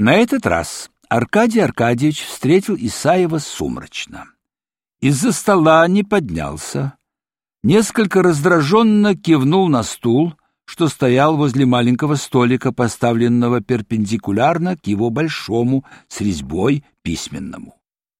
На этот раз Аркадий Аркадьевич встретил Исаева сумрачно. Из-за стола не поднялся, несколько раздраженно кивнул на стул, что стоял возле маленького столика, поставленного перпендикулярно к его большому с резьбой письменному.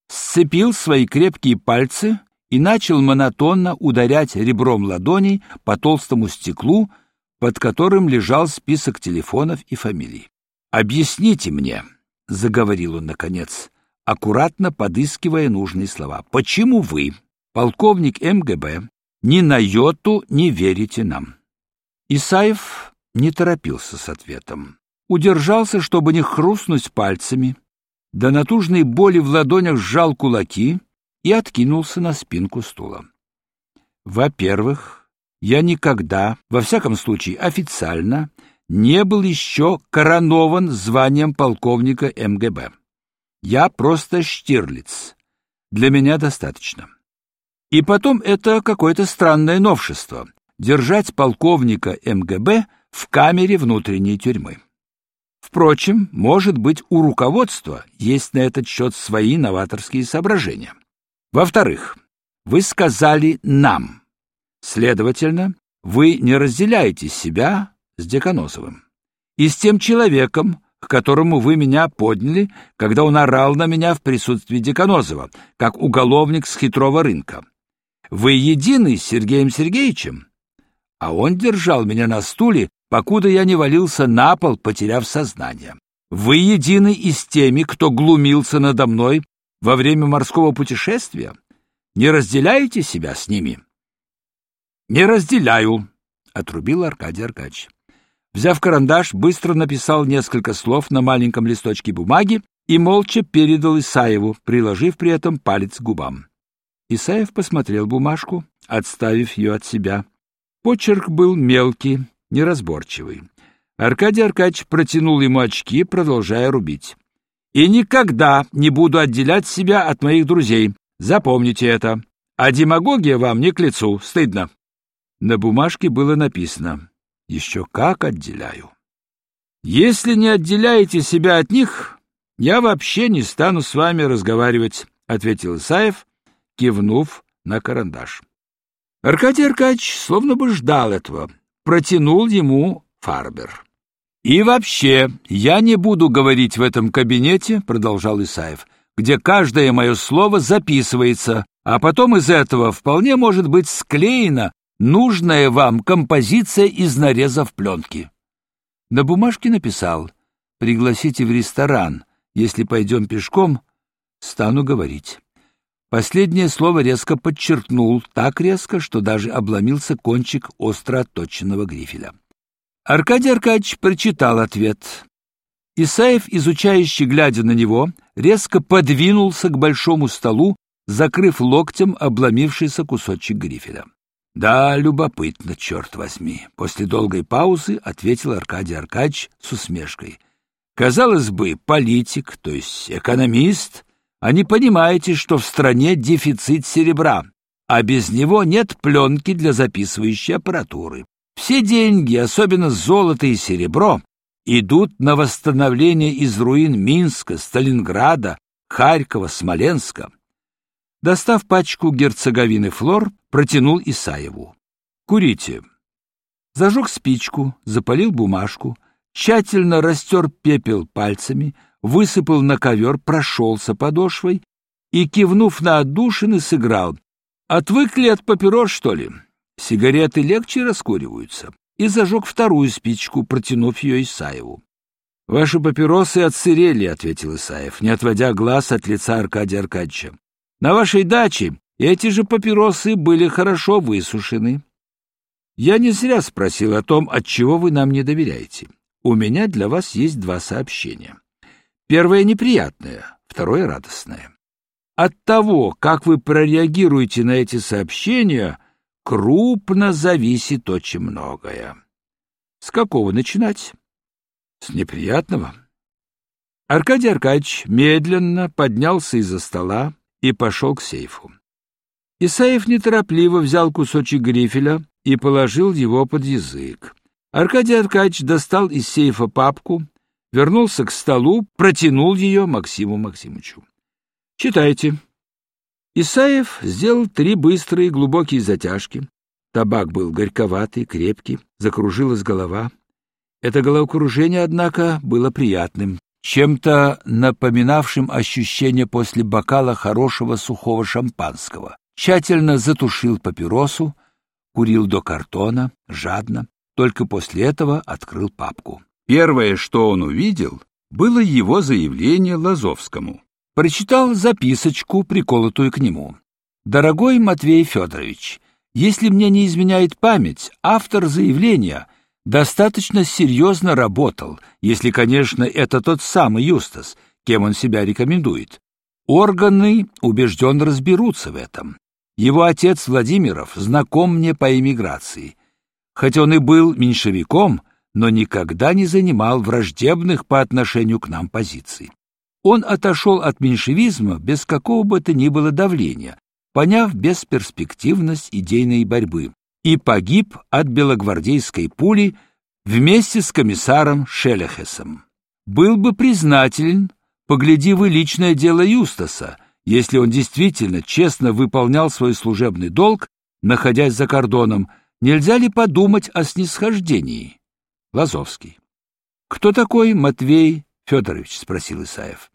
Сцепил свои крепкие пальцы и начал монотонно ударять ребром ладоней по толстому стеклу, под которым лежал список телефонов и фамилий. «Объясните мне», — заговорил он наконец, аккуратно подыскивая нужные слова, — «почему вы, полковник МГБ, ни на йоту не верите нам?» Исаев не торопился с ответом. Удержался, чтобы не хрустнуть пальцами, до натужной боли в ладонях сжал кулаки и откинулся на спинку стула. Во-первых, я никогда, во всяком случае официально, не был еще коронован званием полковника МГБ. Я просто Штирлиц. Для меня достаточно. И потом это какое-то странное новшество — держать полковника МГБ в камере внутренней тюрьмы. Впрочем, может быть, у руководства есть на этот счет свои новаторские соображения. Во-вторых, вы сказали «нам». Следовательно, вы не разделяете себя с Деканозовым. И с тем человеком, к которому вы меня подняли, когда он орал на меня в присутствии Деканозова, как уголовник с хитрого рынка. Вы едины с Сергеем Сергеевичем? А он держал меня на стуле, покуда я не валился на пол, потеряв сознание. Вы едины и с теми, кто глумился надо мной во время морского путешествия? Не разделяете себя с ними? — Не разделяю, — отрубил Аркадий Аркадьевич. Взяв карандаш, быстро написал несколько слов на маленьком листочке бумаги и молча передал Исаеву, приложив при этом палец к губам. Исаев посмотрел бумажку, отставив ее от себя. Почерк был мелкий, неразборчивый. Аркадий Аркадьевич протянул ему очки, продолжая рубить. «И никогда не буду отделять себя от моих друзей. Запомните это. А демагогия вам не к лицу. Стыдно». На бумажке было написано еще как отделяю. Если не отделяете себя от них, я вообще не стану с вами разговаривать, ответил Исаев, кивнув на карандаш. Аркадий Аркадьевич словно бы ждал этого, протянул ему Фарбер. И вообще, я не буду говорить в этом кабинете, продолжал Исаев, где каждое мое слово записывается, а потом из этого вполне может быть склеено нужная вам композиция из нарезов пленки. На бумажке написал «Пригласите в ресторан. Если пойдем пешком, стану говорить». Последнее слово резко подчеркнул, так резко, что даже обломился кончик остро отточенного грифеля. Аркадий Аркадьевич прочитал ответ. Исаев, изучающий, глядя на него, резко подвинулся к большому столу, закрыв локтем обломившийся кусочек грифеля. Да, любопытно, черт возьми, после долгой паузы ответил Аркадий Аркадьевич с усмешкой. Казалось бы, политик, то есть экономист, а не понимаете, что в стране дефицит серебра, а без него нет пленки для записывающей аппаратуры. Все деньги, особенно золото и серебро, идут на восстановление из руин Минска, Сталинграда, Харькова, Смоленска. Достав пачку герцоговины флор, протянул Исаеву. «Курите». Зажег спичку, запалил бумажку, тщательно растер пепел пальцами, высыпал на ковер, прошелся подошвой и, кивнув на отдушины, сыграл. «Отвыкли от папирос, что ли? Сигареты легче раскуриваются». И зажег вторую спичку, протянув ее Исаеву. «Ваши папиросы отсырели», — ответил Исаев, не отводя глаз от лица Аркадия Аркадьевича. На вашей даче эти же папиросы были хорошо высушены. Я не зря спросил о том, от чего вы нам не доверяете. У меня для вас есть два сообщения. Первое неприятное, второе радостное. От того, как вы прореагируете на эти сообщения, крупно зависит очень многое. С какого начинать? С неприятного. Аркадий Аркадьевич медленно поднялся из-за стола, и пошел к сейфу. Исаев неторопливо взял кусочек грифеля и положил его под язык. Аркадий Аркадьевич достал из сейфа папку, вернулся к столу, протянул ее Максиму Максимовичу. «Читайте». Исаев сделал три быстрые глубокие затяжки. Табак был горьковатый, крепкий, закружилась голова. Это головокружение, однако, было приятным, чем-то напоминавшим ощущение после бокала хорошего сухого шампанского. Тщательно затушил папиросу, курил до картона, жадно, только после этого открыл папку. Первое, что он увидел, было его заявление Лазовскому. Прочитал записочку, приколотую к нему. «Дорогой Матвей Федорович, если мне не изменяет память, автор заявления достаточно серьезно работал, если, конечно, это тот самый Юстас, кем он себя рекомендует. Органы убежден разберутся в этом. Его отец Владимиров знаком мне по эмиграции. Хоть он и был меньшевиком, но никогда не занимал враждебных по отношению к нам позиций. Он отошел от меньшевизма без какого бы то ни было давления, поняв бесперспективность идейной борьбы, и погиб от белогвардейской пули вместе с комиссаром Шелехесом. Был бы признателен, погляди вы личное дело Юстаса, если он действительно честно выполнял свой служебный долг, находясь за кордоном, нельзя ли подумать о снисхождении? Лазовский. Кто такой Матвей Федорович? спросил Исаев.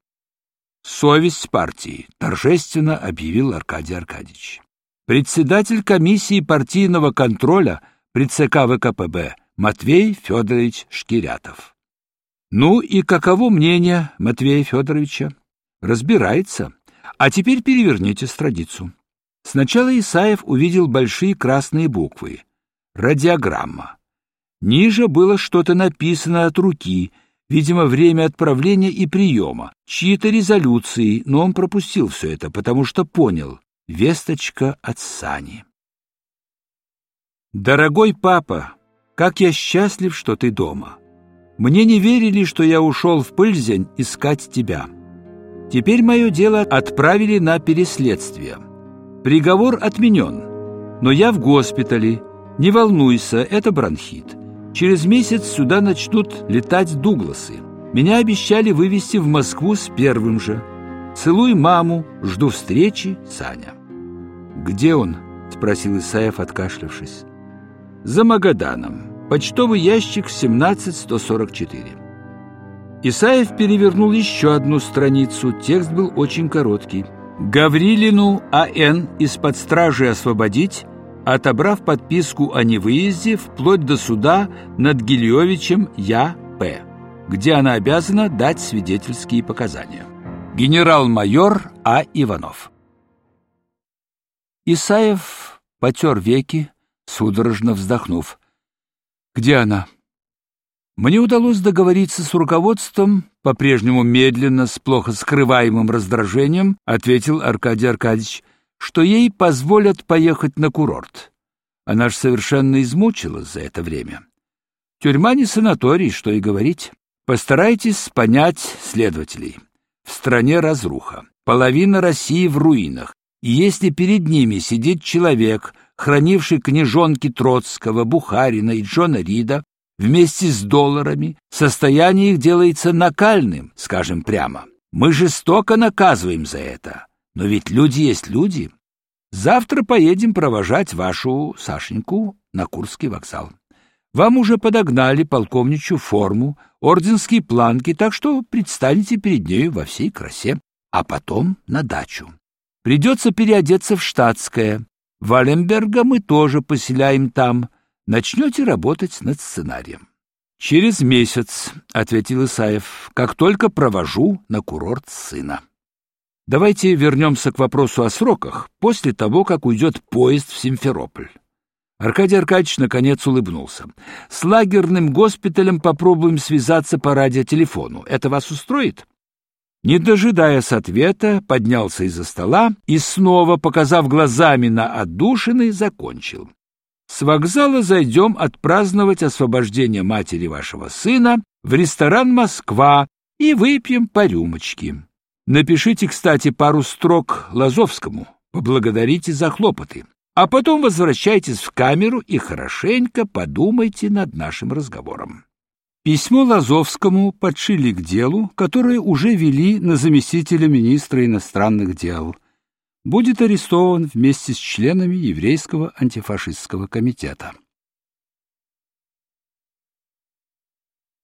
Совесть партии, торжественно объявил Аркадий Аркадьевич. Председатель комиссии партийного контроля при ЦК ВКПБ Матвей Федорович Шкирятов. Ну и каково мнение Матвея Федоровича? Разбирается. А теперь переверните страницу. Сначала Исаев увидел большие красные буквы. Радиограмма. Ниже было что-то написано от руки, видимо, время отправления и приема, чьи-то резолюции, но он пропустил все это, потому что понял — весточка от Сани. «Дорогой папа, как я счастлив, что ты дома! Мне не верили, что я ушел в Пыльзень искать тебя. Теперь мое дело отправили на переследствие. Приговор отменен, но я в госпитале. Не волнуйся, это бронхит». Через месяц сюда начнут летать Дугласы. Меня обещали вывести в Москву с первым же. Целуй маму, жду встречи, Саня. Где он? спросил Исаев, откашлявшись. За Магаданом. Почтовый ящик 17144. Исаев перевернул еще одну страницу. Текст был очень короткий. Гаврилину А.Н. из-под стражи освободить отобрав подписку о невыезде вплоть до суда над Гильевичем Я. П., где она обязана дать свидетельские показания. Генерал-майор А. Иванов. Исаев потер веки, судорожно вздохнув. «Где она?» Мне удалось договориться с руководством, по-прежнему медленно, с плохо скрываемым раздражением, ответил Аркадий Аркадьевич, что ей позволят поехать на курорт. Она ж совершенно измучилась за это время. Тюрьма не санаторий, что и говорить. Постарайтесь понять следователей. В стране разруха. Половина России в руинах. И если перед ними сидит человек, хранивший книжонки Троцкого, Бухарина и Джона Рида, вместе с долларами, состояние их делается накальным, скажем прямо. Мы жестоко наказываем за это. Но ведь люди есть люди. Завтра поедем провожать вашу Сашеньку на Курский вокзал. Вам уже подогнали полковничью форму, орденские планки, так что предстанете перед нею во всей красе, а потом на дачу. Придется переодеться в штатское. Валенберга мы тоже поселяем там. Начнете работать над сценарием. Через месяц, ответил Исаев, как только провожу на курорт сына. Давайте вернемся к вопросу о сроках после того, как уйдет поезд в Симферополь. Аркадий Аркадьевич наконец улыбнулся. С лагерным госпиталем попробуем связаться по радиотелефону. Это вас устроит? Не дожидаясь ответа, поднялся из-за стола и снова, показав глазами на отдушины, закончил. С вокзала зайдем отпраздновать освобождение матери вашего сына в ресторан «Москва» и выпьем по рюмочке. Напишите, кстати, пару строк Лазовскому, поблагодарите за хлопоты, а потом возвращайтесь в камеру и хорошенько подумайте над нашим разговором. Письмо Лазовскому подшили к делу, которое уже вели на заместителя министра иностранных дел. Будет арестован вместе с членами еврейского антифашистского комитета.